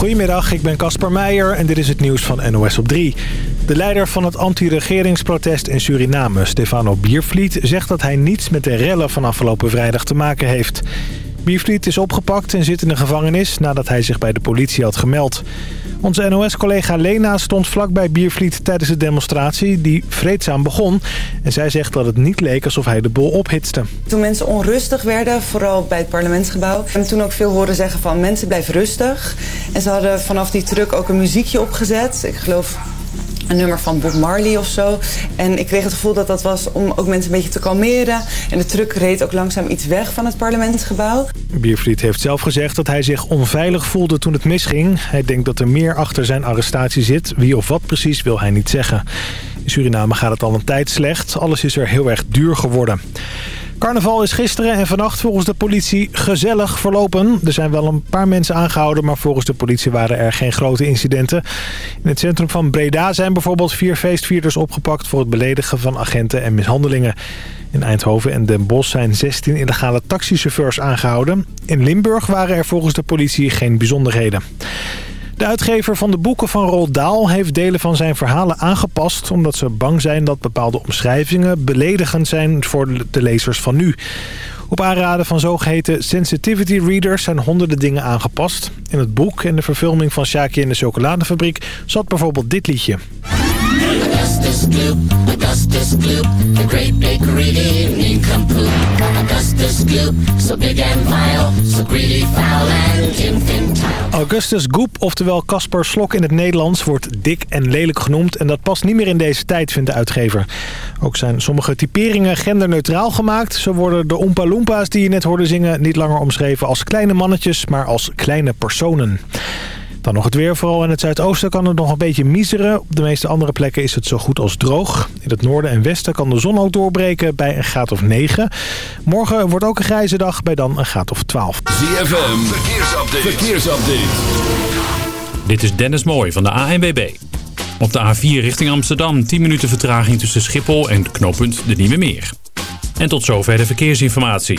Goedemiddag, ik ben Casper Meijer en dit is het nieuws van NOS op 3. De leider van het anti-regeringsprotest in Suriname, Stefano Biervliet... zegt dat hij niets met de rellen van afgelopen vrijdag te maken heeft. Biervliet is opgepakt en zit in de gevangenis nadat hij zich bij de politie had gemeld. Onze NOS-collega Lena stond vlakbij Biervliet tijdens de demonstratie die vreedzaam begon. En zij zegt dat het niet leek alsof hij de bol ophitste. Toen mensen onrustig werden, vooral bij het parlementsgebouw... en toen ook veel horen zeggen van mensen blijven rustig. En ze hadden vanaf die truck ook een muziekje opgezet. Ik geloof een nummer van Bob Marley of zo. En ik kreeg het gevoel dat dat was om ook mensen een beetje te kalmeren. En de truck reed ook langzaam iets weg van het parlementsgebouw. Biervliet heeft zelf gezegd dat hij zich onveilig voelde toen het misging. Hij denkt dat er meer achter zijn arrestatie zit. Wie of wat precies wil hij niet zeggen. In Suriname gaat het al een tijd slecht. Alles is er heel erg duur geworden. Carnaval is gisteren en vannacht volgens de politie gezellig verlopen. Er zijn wel een paar mensen aangehouden, maar volgens de politie waren er geen grote incidenten. In het centrum van Breda zijn bijvoorbeeld vier feestvierders opgepakt voor het beledigen van agenten en mishandelingen. In Eindhoven en Den Bosch zijn 16 illegale taxichauffeurs aangehouden. In Limburg waren er volgens de politie geen bijzonderheden. De uitgever van de boeken van Roald Dahl heeft delen van zijn verhalen aangepast... omdat ze bang zijn dat bepaalde omschrijvingen beledigend zijn voor de lezers van nu. Op aanraden van zogeheten sensitivity readers zijn honderden dingen aangepast. In het boek en de verfilming van Shaki en de chocoladefabriek zat bijvoorbeeld dit liedje. Augustus Gloop, Augustus Gloop, the great big evening come Augustus Gloop, so big and vile, so greedy, foul and infantile. Augustus Goop, oftewel Casper Slok in het Nederlands, wordt dik en lelijk genoemd. En dat past niet meer in deze tijd, vindt de uitgever. Ook zijn sommige typeringen genderneutraal gemaakt. Zo worden de Oompa Loompas die je net hoorde zingen niet langer omschreven als kleine mannetjes, maar als kleine personen. Dan nog het weer. Vooral in het zuidoosten kan het nog een beetje miseren. Op de meeste andere plekken is het zo goed als droog. In het noorden en westen kan de zon ook doorbreken bij een graad of 9. Morgen wordt ook een grijze dag bij dan een graad of 12. ZFM, verkeersupdate. verkeersupdate. Dit is Dennis Mooij van de ANWB. Op de A4 richting Amsterdam 10 minuten vertraging tussen Schiphol en knooppunt de Nieuwe Meer. En tot zover de verkeersinformatie.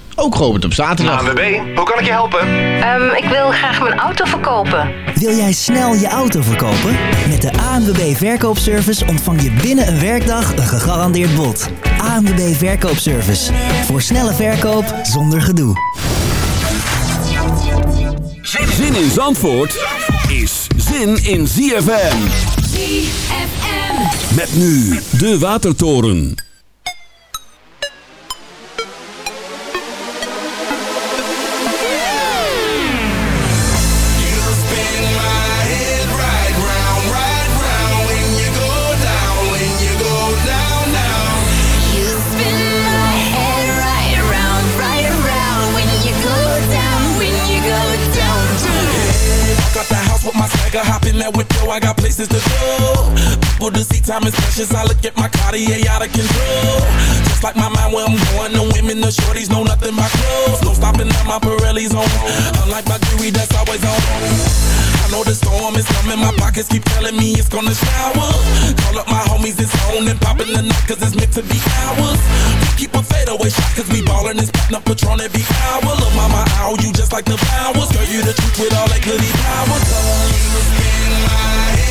Ook geopend op zaterdag. ANWB, hoe kan ik je helpen? Um, ik wil graag mijn auto verkopen. Wil jij snel je auto verkopen? Met de ANWB Verkoopservice ontvang je binnen een werkdag een gegarandeerd bod. ANWB Verkoopservice. Voor snelle verkoop zonder gedoe. Zin in Zandvoort is zin in ZFM. ZFM. Met nu de Watertoren. Nigga hop in that window, I got places to go. People to see, time is precious. I look at my Cartier out of control. Just like my mind where I'm going, the women, the shorties know nothing but clothes. No stopping at my Pirelli's on. Unlike my jewelry that's always on. Know the storm is coming, my pockets keep telling me it's gonna shower. Call up my homies, it's on and popping the night, cause it's meant to be ours. We keep a fadeaway shot, cause we ballin' and spittin' up Patron every hour. Look, mama, ow, you just like the flowers. Girl, you the truth with all that goody powers spin my head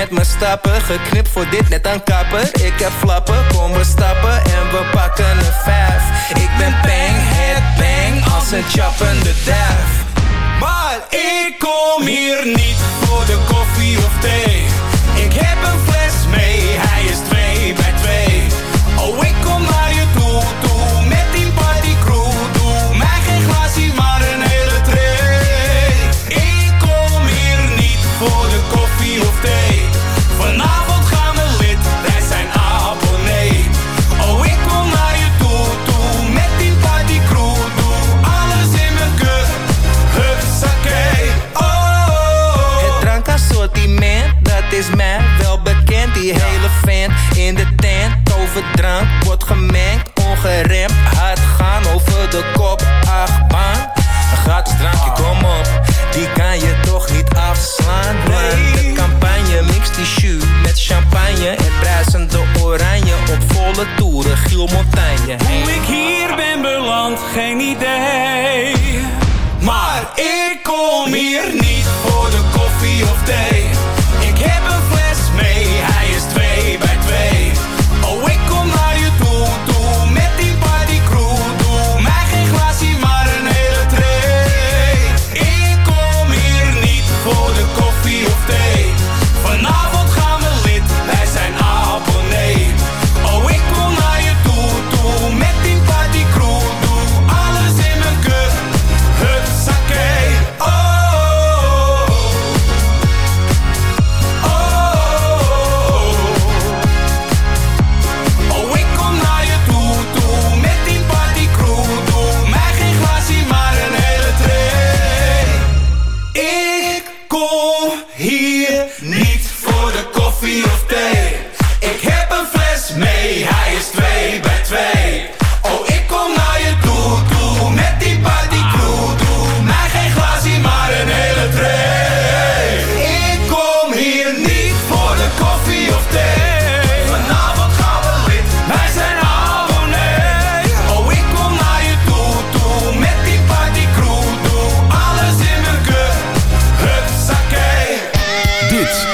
met mijn stappen. Geknipt voor dit, net aan kapper. Ik heb flap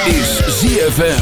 is ZFM.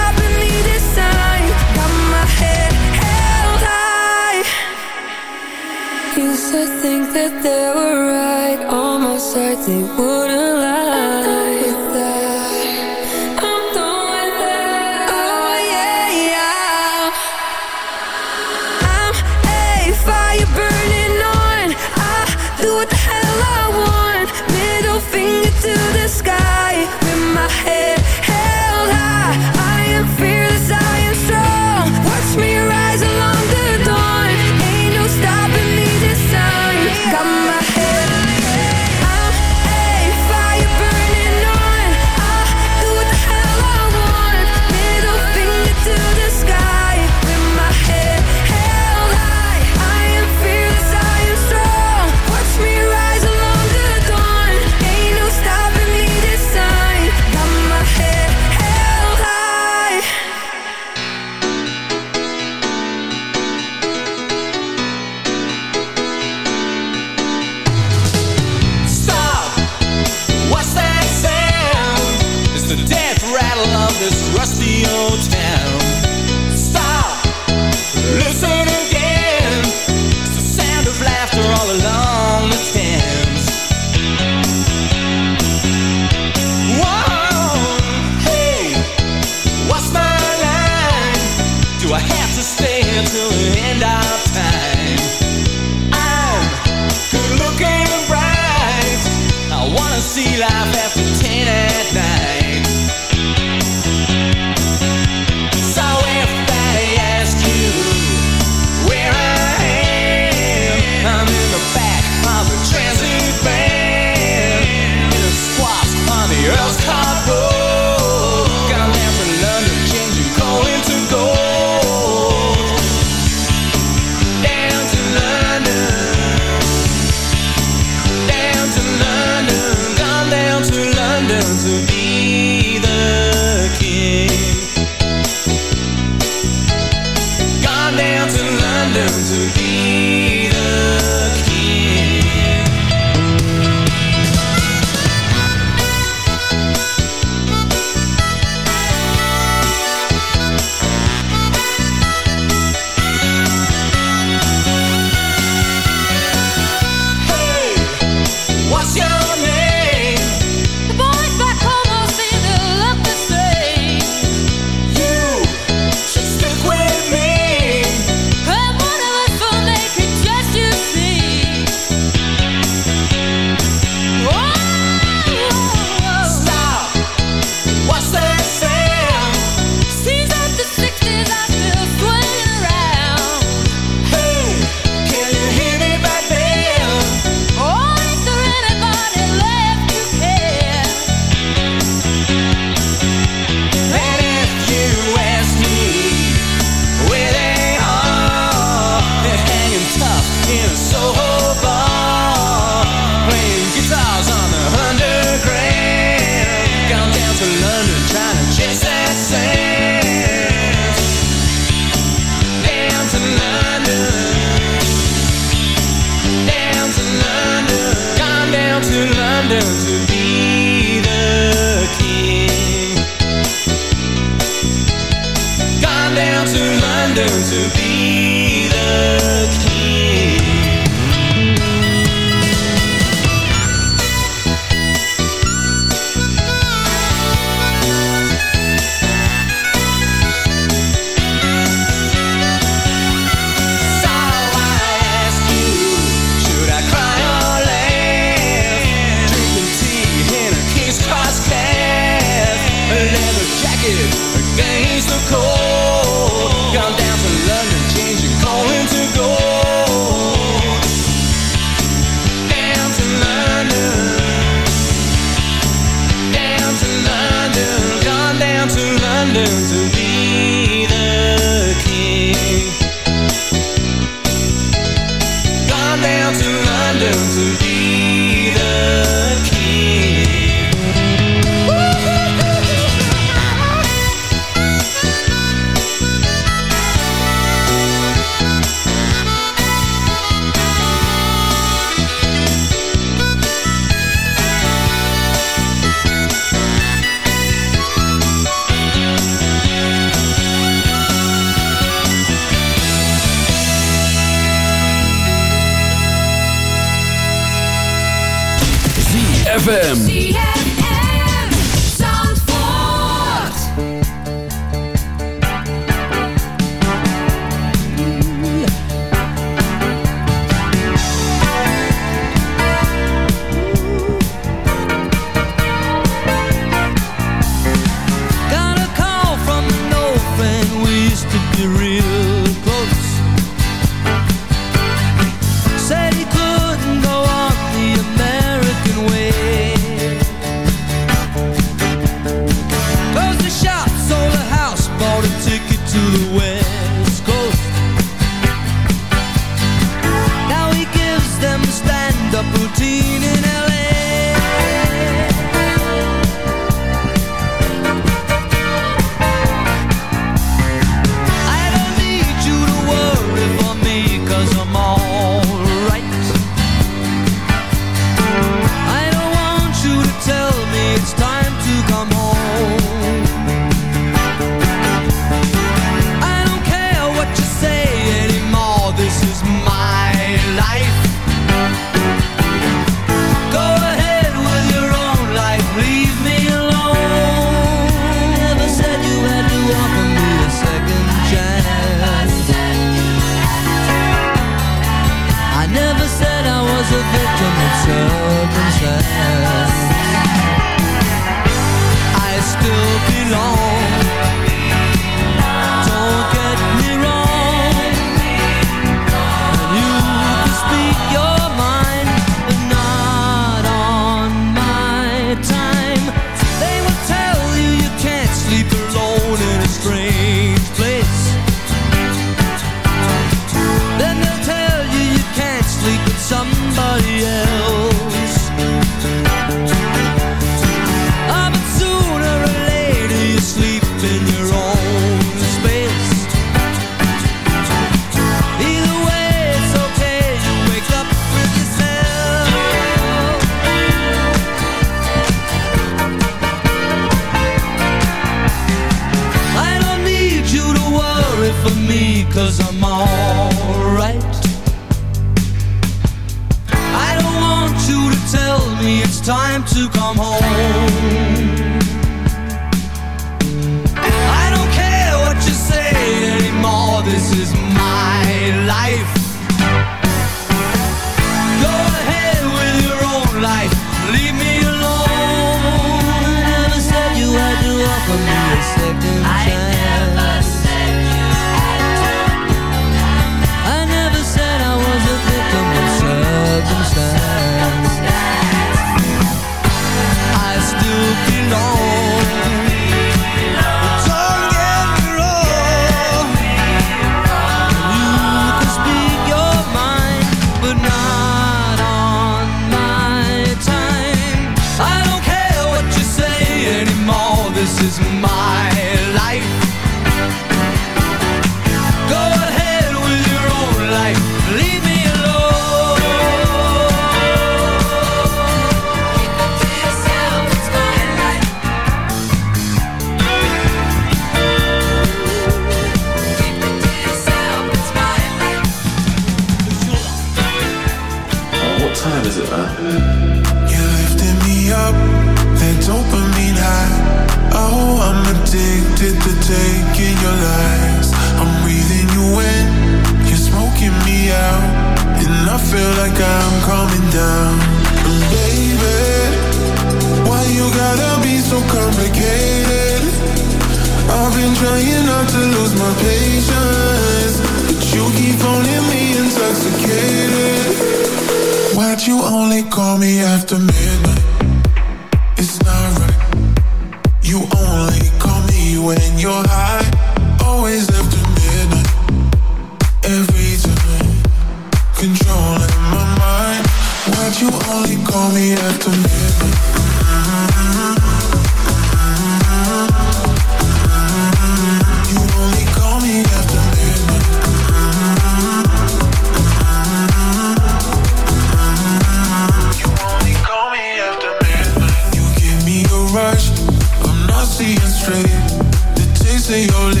See you later.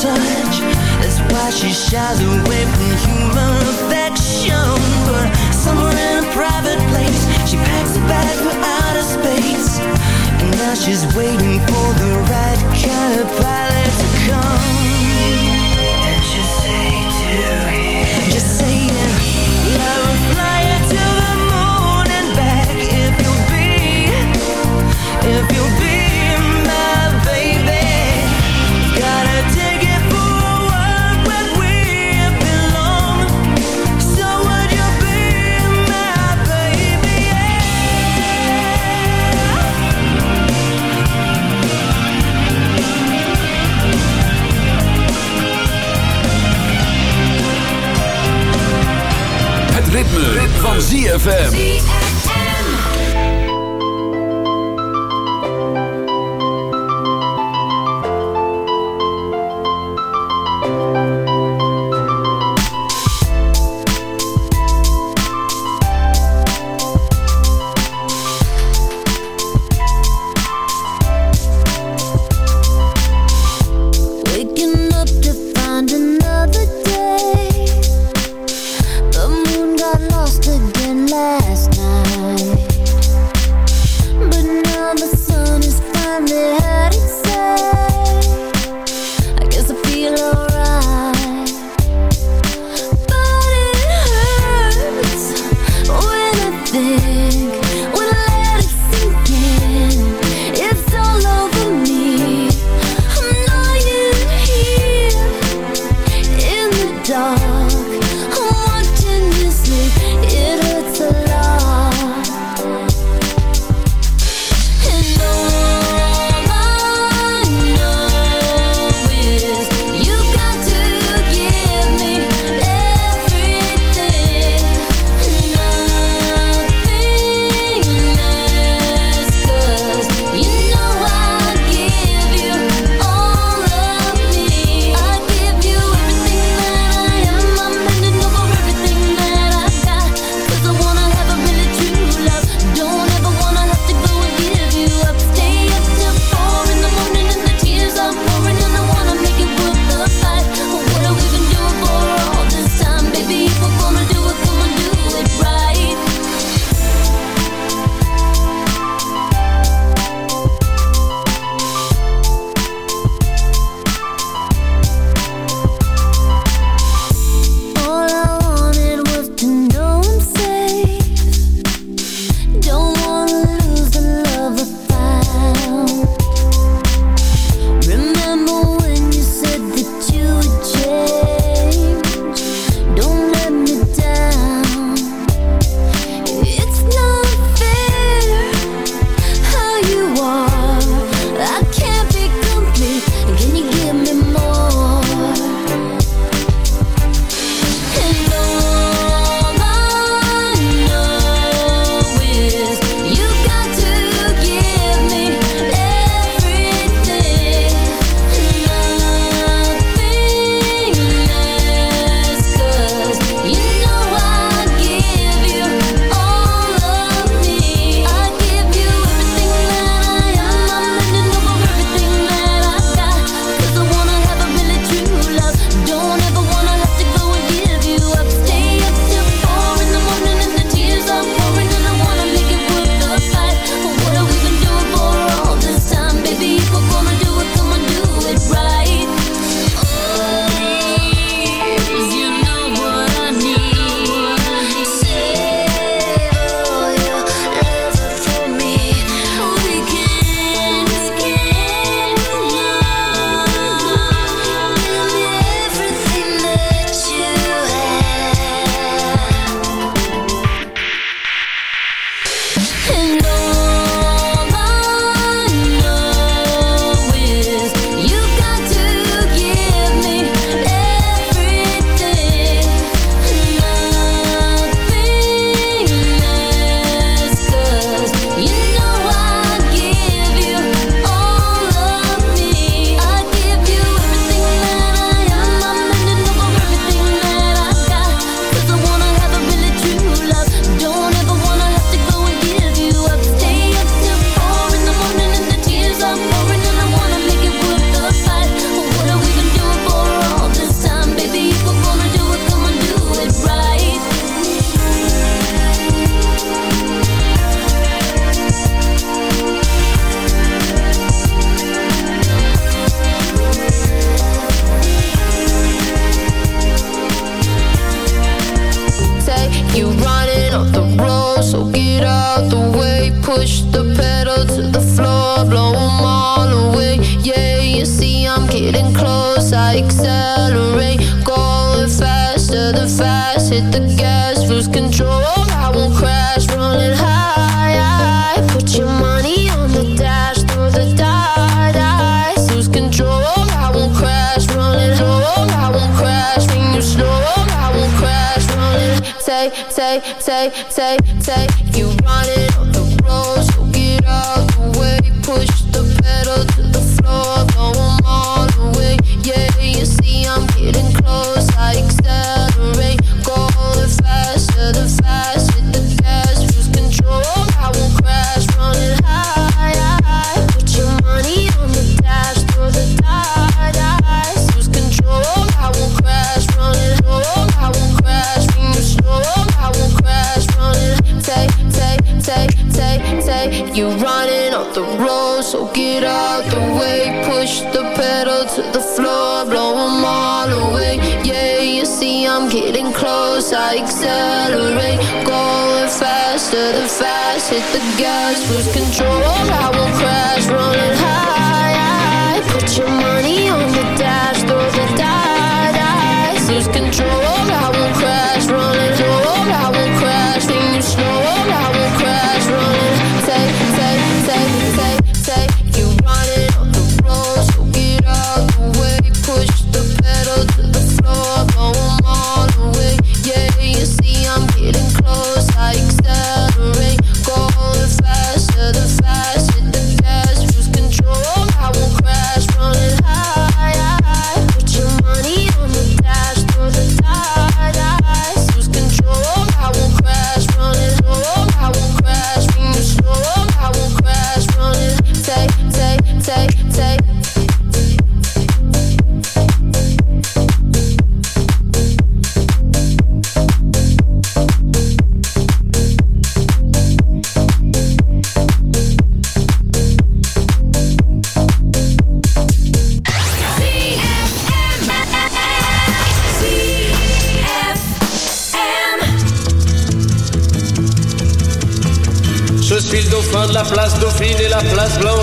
touch. That's why she shies away from human affection. But somewhere in a private place She packs a bag for outer space. And now she's waiting for the right kind of pilot. ZFM. hit the gas, lose control. I won't crash, running high. Put your money on the dash, throw the die. Lose control. I won't crash. I won't crash when you. I won't crash. Say, say, say, say, say. So get out the way. Push the pedal to the floor, blow 'em all away. Yeah, you see I'm getting close. I accelerate, going faster, the fast. Hit the gas, lose control. I won't crash, running high. Put your money on the dash, throw the die. Lose control. I won't crash,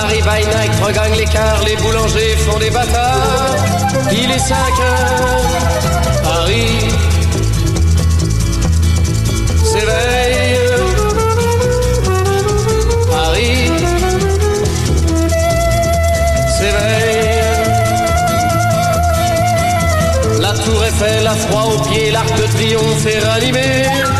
Paris by night regagne l'écart, les boulangers font des bâtards. Il est 5 heures, Paris s'éveille. Paris s'éveille. La tour Eiffel a froid aux pieds, l'arc de triomphe est ranimé.